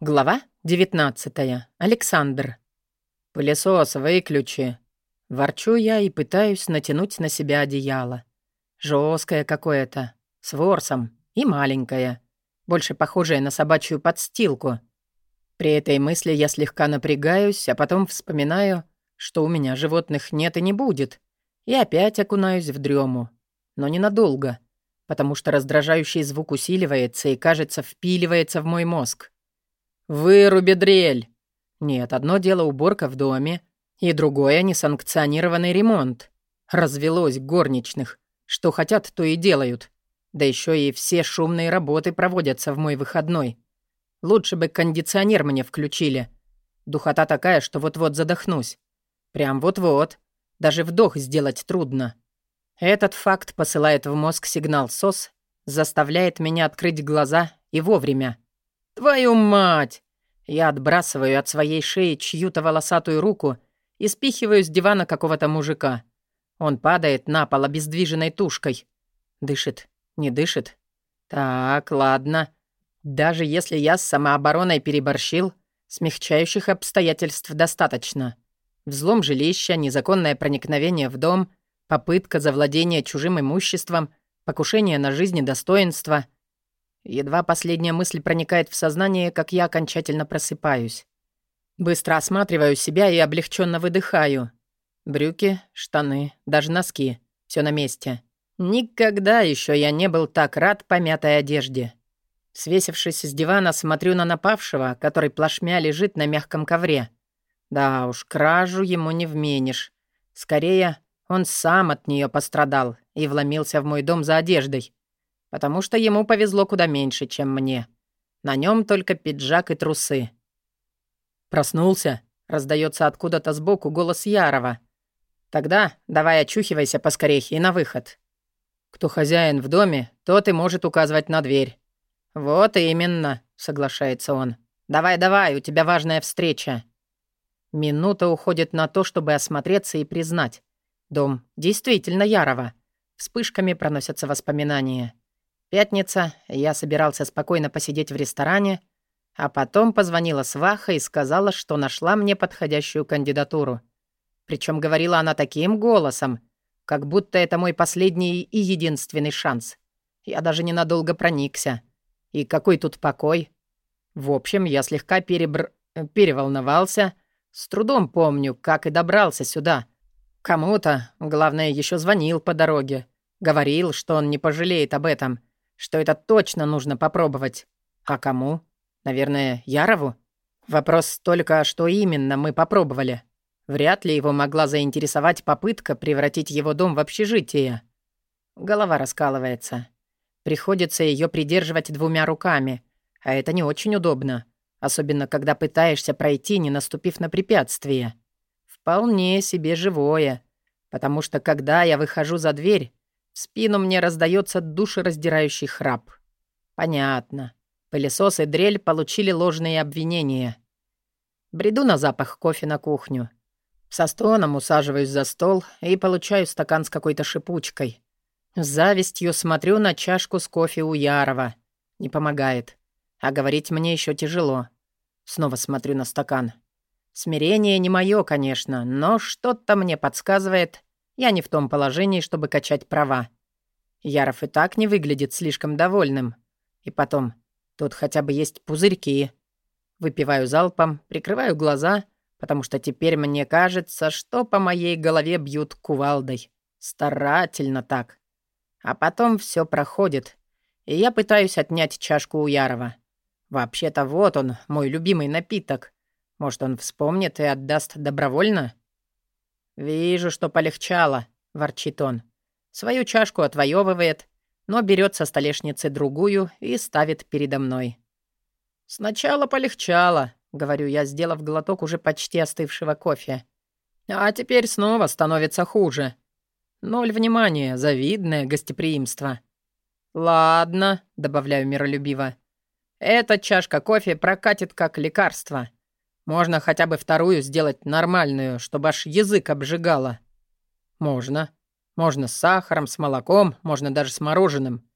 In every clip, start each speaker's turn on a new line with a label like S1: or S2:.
S1: Глава 19. Александр. «Пылесос выключи». Ворчу я и пытаюсь натянуть на себя одеяло. Жёсткое какое-то, с ворсом и маленькое, больше похожее на собачью подстилку. При этой мысли я слегка напрягаюсь, а потом вспоминаю, что у меня животных нет и не будет, и опять окунаюсь в дрему. Но ненадолго, потому что раздражающий звук усиливается и, кажется, впиливается в мой мозг. «Выруби дрель!» Нет, одно дело уборка в доме, и другое — несанкционированный ремонт. Развелось горничных. Что хотят, то и делают. Да еще и все шумные работы проводятся в мой выходной. Лучше бы кондиционер мне включили. Духота такая, что вот-вот задохнусь. Прям вот-вот. Даже вдох сделать трудно. Этот факт посылает в мозг сигнал СОС, заставляет меня открыть глаза и вовремя. «Твою мать!» Я отбрасываю от своей шеи чью-то волосатую руку и спихиваю с дивана какого-то мужика. Он падает на пол обездвиженной тушкой. Дышит, не дышит. Так, ладно. Даже если я с самообороной переборщил, смягчающих обстоятельств достаточно. Взлом жилища, незаконное проникновение в дом, попытка завладения чужим имуществом, покушение на жизнь и достоинство — Едва последняя мысль проникает в сознание, как я окончательно просыпаюсь. Быстро осматриваю себя и облегченно выдыхаю. Брюки, штаны, даже носки. Все на месте. Никогда еще я не был так рад помятой одежде. Свесившись с дивана, смотрю на напавшего, который плашмя лежит на мягком ковре. Да уж, кражу ему не вменишь. Скорее, он сам от нее пострадал и вломился в мой дом за одеждой потому что ему повезло куда меньше, чем мне. На нем только пиджак и трусы. «Проснулся?» — раздается откуда-то сбоку голос Ярова. «Тогда давай очухивайся поскорей и на выход. Кто хозяин в доме, тот и может указывать на дверь». «Вот именно», — соглашается он. «Давай-давай, у тебя важная встреча». Минута уходит на то, чтобы осмотреться и признать. Дом действительно Ярова. Вспышками проносятся воспоминания. Пятница, я собирался спокойно посидеть в ресторане, а потом позвонила сваха и сказала, что нашла мне подходящую кандидатуру. Причем говорила она таким голосом, как будто это мой последний и единственный шанс. Я даже ненадолго проникся. И какой тут покой? В общем, я слегка перебр... переволновался. С трудом помню, как и добрался сюда. Кому-то, главное, еще звонил по дороге. Говорил, что он не пожалеет об этом что это точно нужно попробовать. А кому? Наверное, Ярову? Вопрос только, что именно мы попробовали. Вряд ли его могла заинтересовать попытка превратить его дом в общежитие. Голова раскалывается. Приходится ее придерживать двумя руками, а это не очень удобно, особенно когда пытаешься пройти, не наступив на препятствие. Вполне себе живое, потому что когда я выхожу за дверь, в спину мне раздается душераздирающий храп. Понятно. Пылесос и дрель получили ложные обвинения. Бреду на запах кофе на кухню. Со стоном усаживаюсь за стол и получаю стакан с какой-то шипучкой. С завистью смотрю на чашку с кофе у Ярова. Не помогает. А говорить мне еще тяжело. Снова смотрю на стакан. Смирение не мое, конечно, но что-то мне подсказывает, я не в том положении, чтобы качать права. Яров и так не выглядит слишком довольным. И потом, тут хотя бы есть пузырьки. Выпиваю залпом, прикрываю глаза, потому что теперь мне кажется, что по моей голове бьют кувалдой. Старательно так. А потом все проходит, и я пытаюсь отнять чашку у Ярова. Вообще-то вот он, мой любимый напиток. Может, он вспомнит и отдаст добровольно?» «Вижу, что полегчало», — ворчит он. Свою чашку отвоевывает, но берет со столешницы другую и ставит передо мной. «Сначала полегчало», — говорю я, сделав глоток уже почти остывшего кофе. «А теперь снова становится хуже. Ноль внимания, завидное гостеприимство». «Ладно», — добавляю миролюбиво. «Эта чашка кофе прокатит как лекарство. Можно хотя бы вторую сделать нормальную, чтобы аж язык обжигало. Можно. Можно с сахаром, с молоком, можно даже с мороженым.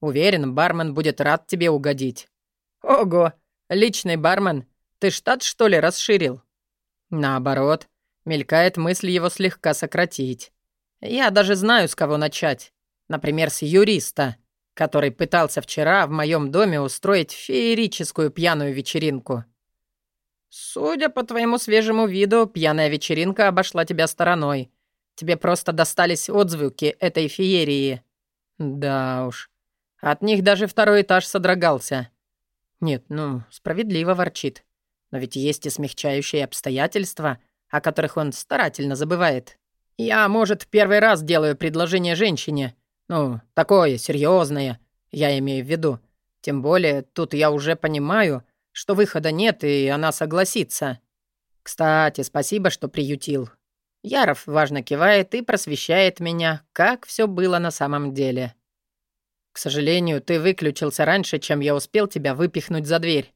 S1: Уверен, бармен будет рад тебе угодить. Ого! Личный бармен? Ты штат, что ли, расширил?» Наоборот, мелькает мысль его слегка сократить. Я даже знаю, с кого начать. Например, с юриста, который пытался вчера в моем доме устроить феерическую пьяную вечеринку. Судя по твоему свежему виду, пьяная вечеринка обошла тебя стороной. Тебе просто достались отзвуки этой феерии. Да уж. От них даже второй этаж содрогался. Нет, ну, справедливо ворчит. Но ведь есть и смягчающие обстоятельства, о которых он старательно забывает. Я, может, первый раз делаю предложение женщине. Ну, такое, серьезное, я имею в виду. Тем более, тут я уже понимаю, что выхода нет, и она согласится. Кстати, спасибо, что приютил. Яров важно кивает и просвещает меня, как все было на самом деле. К сожалению, ты выключился раньше, чем я успел тебя выпихнуть за дверь.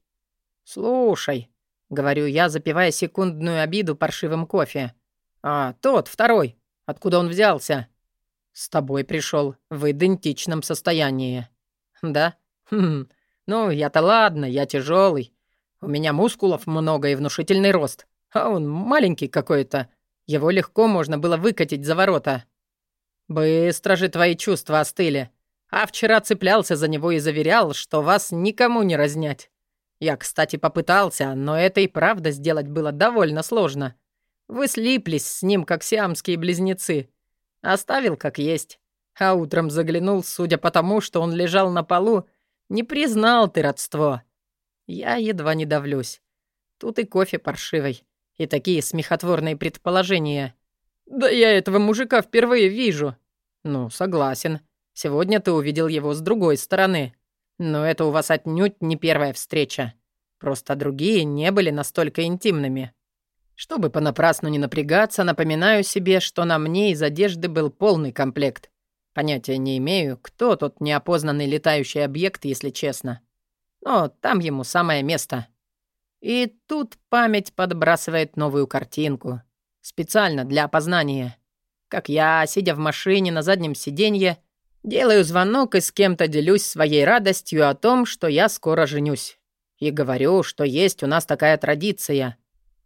S1: Слушай, говорю я, запивая секундную обиду паршивым кофе. А, тот, второй. Откуда он взялся? С тобой пришел в идентичном состоянии. Да? Хм, ну, я-то ладно, я тяжелый. У меня мускулов много и внушительный рост. А он маленький какой-то. Его легко можно было выкатить за ворота. Быстро же твои чувства остыли. А вчера цеплялся за него и заверял, что вас никому не разнять. Я, кстати, попытался, но это и правда сделать было довольно сложно. Вы слиплись с ним, как сиамские близнецы. Оставил как есть. А утром заглянул, судя по тому, что он лежал на полу, не признал ты родство. Я едва не давлюсь. Тут и кофе паршивый и такие смехотворные предположения. «Да я этого мужика впервые вижу». «Ну, согласен. Сегодня ты увидел его с другой стороны. Но это у вас отнюдь не первая встреча. Просто другие не были настолько интимными. Чтобы понапрасну не напрягаться, напоминаю себе, что на мне из одежды был полный комплект. Понятия не имею, кто тот неопознанный летающий объект, если честно. Но там ему самое место». И тут память подбрасывает новую картинку. Специально для опознания. Как я, сидя в машине на заднем сиденье, делаю звонок и с кем-то делюсь своей радостью о том, что я скоро женюсь. И говорю, что есть у нас такая традиция.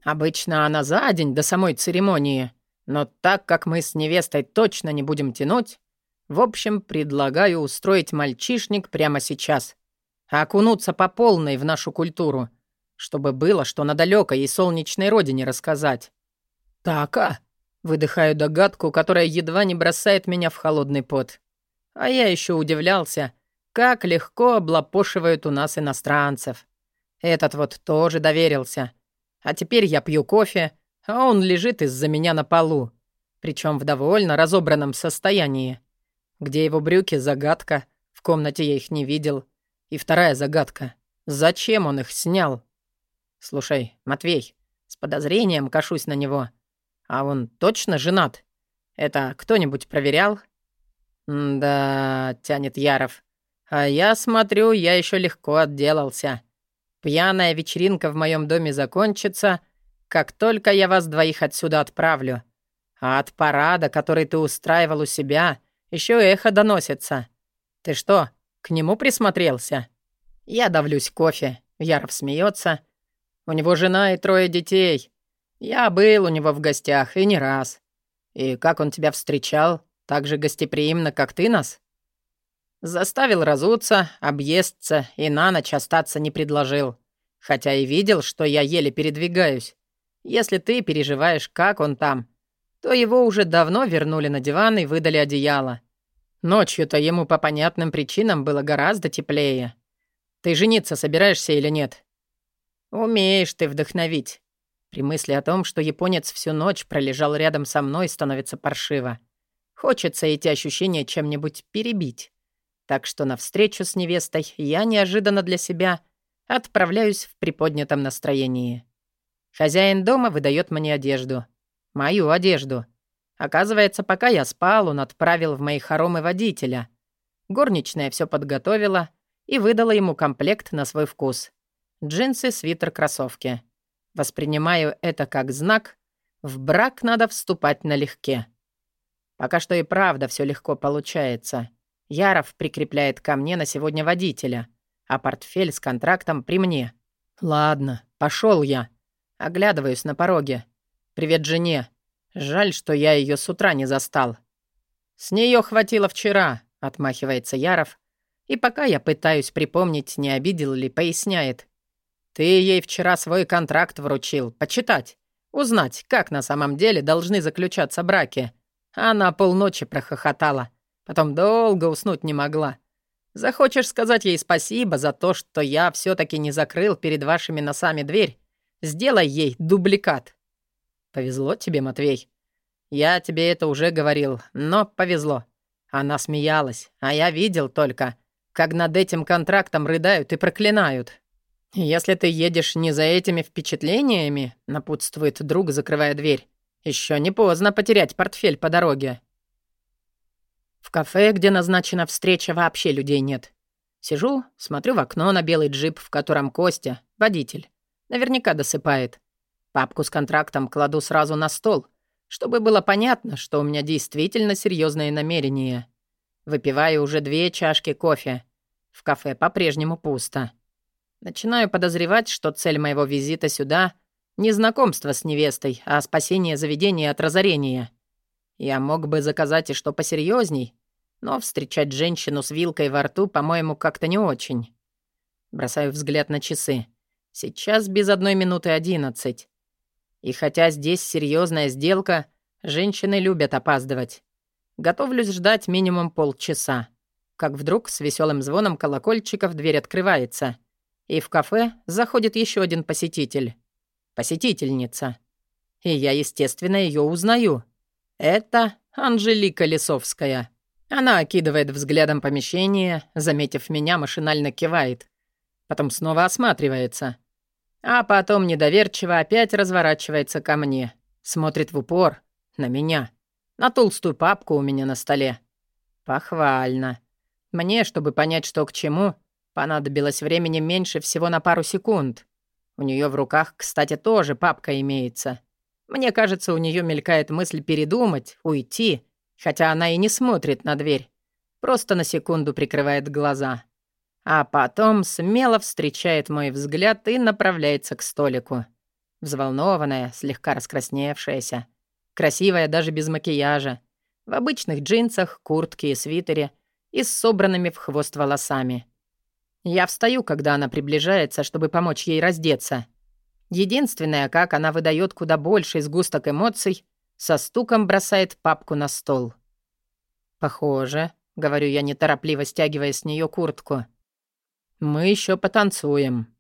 S1: Обычно она за день до самой церемонии. Но так как мы с невестой точно не будем тянуть, в общем, предлагаю устроить мальчишник прямо сейчас. Окунуться по полной в нашу культуру — чтобы было, что на далекой и солнечной родине рассказать. «Так-а!» — выдыхаю догадку, которая едва не бросает меня в холодный пот. А я еще удивлялся, как легко облапошивают у нас иностранцев. Этот вот тоже доверился. А теперь я пью кофе, а он лежит из-за меня на полу. Причем в довольно разобранном состоянии. Где его брюки — загадка. В комнате я их не видел. И вторая загадка. Зачем он их снял? «Слушай, Матвей, с подозрением кашусь на него. А он точно женат? Это кто-нибудь проверял?» «Да», — тянет Яров. «А я смотрю, я еще легко отделался. Пьяная вечеринка в моем доме закончится, как только я вас двоих отсюда отправлю. А от парада, который ты устраивал у себя, еще эхо доносится. Ты что, к нему присмотрелся?» Я давлюсь кофе. Яров смеется у него жена и трое детей. Я был у него в гостях, и не раз. И как он тебя встречал? Так же гостеприимно, как ты нас?» Заставил разуться, объесться и на ночь остаться не предложил. Хотя и видел, что я еле передвигаюсь. Если ты переживаешь, как он там, то его уже давно вернули на диван и выдали одеяло. Ночью-то ему по понятным причинам было гораздо теплее. Ты жениться собираешься или нет? «Умеешь ты вдохновить». При мысли о том, что японец всю ночь пролежал рядом со мной, становится паршиво. Хочется эти ощущения чем-нибудь перебить. Так что на встречу с невестой я неожиданно для себя отправляюсь в приподнятом настроении. Хозяин дома выдает мне одежду. Мою одежду. Оказывается, пока я спал, он отправил в мои хоромы водителя. Горничная все подготовила и выдала ему комплект на свой вкус. Джинсы, свитер, кроссовки. Воспринимаю это как знак. В брак надо вступать налегке. Пока что и правда все легко получается. Яров прикрепляет ко мне на сегодня водителя, а портфель с контрактом при мне. Ладно, пошел я. Оглядываюсь на пороге. Привет жене. Жаль, что я ее с утра не застал. С нее хватило вчера, отмахивается Яров. И пока я пытаюсь припомнить, не обидел ли, поясняет. Ты ей вчера свой контракт вручил. Почитать. Узнать, как на самом деле должны заключаться браки. Она полночи прохохотала. Потом долго уснуть не могла. Захочешь сказать ей спасибо за то, что я все таки не закрыл перед вашими носами дверь? Сделай ей дубликат. Повезло тебе, Матвей. Я тебе это уже говорил, но повезло. Она смеялась, а я видел только, как над этим контрактом рыдают и проклинают. «Если ты едешь не за этими впечатлениями», — напутствует друг, закрывая дверь, еще не поздно потерять портфель по дороге. В кафе, где назначена встреча, вообще людей нет. Сижу, смотрю в окно на белый джип, в котором Костя, водитель, наверняка досыпает. Папку с контрактом кладу сразу на стол, чтобы было понятно, что у меня действительно серьезные намерения. Выпиваю уже две чашки кофе. В кафе по-прежнему пусто. Начинаю подозревать, что цель моего визита сюда — не знакомство с невестой, а спасение заведения от разорения. Я мог бы заказать и что посерьезней, но встречать женщину с вилкой во рту, по-моему, как-то не очень. Бросаю взгляд на часы. Сейчас без одной минуты одиннадцать. И хотя здесь серьезная сделка, женщины любят опаздывать. Готовлюсь ждать минимум полчаса. Как вдруг с веселым звоном колокольчиков дверь открывается — и в кафе заходит еще один посетитель. Посетительница. И я, естественно, ее узнаю. Это Анжелика Лисовская. Она окидывает взглядом помещение, заметив меня, машинально кивает. Потом снова осматривается. А потом недоверчиво опять разворачивается ко мне. Смотрит в упор. На меня. На толстую папку у меня на столе. Похвально. Мне, чтобы понять, что к чему, Понадобилось времени меньше всего на пару секунд. У нее в руках, кстати, тоже папка имеется. Мне кажется, у нее мелькает мысль передумать, уйти, хотя она и не смотрит на дверь. Просто на секунду прикрывает глаза. А потом смело встречает мой взгляд и направляется к столику. Взволнованная, слегка раскрасневшаяся. Красивая даже без макияжа. В обычных джинсах, куртке и свитере и с собранными в хвост волосами. Я встаю, когда она приближается, чтобы помочь ей раздеться. Единственное, как она выдает куда больше сгусток эмоций, со стуком бросает папку на стол. «Похоже», — говорю я неторопливо, стягивая с нее куртку. «Мы еще потанцуем».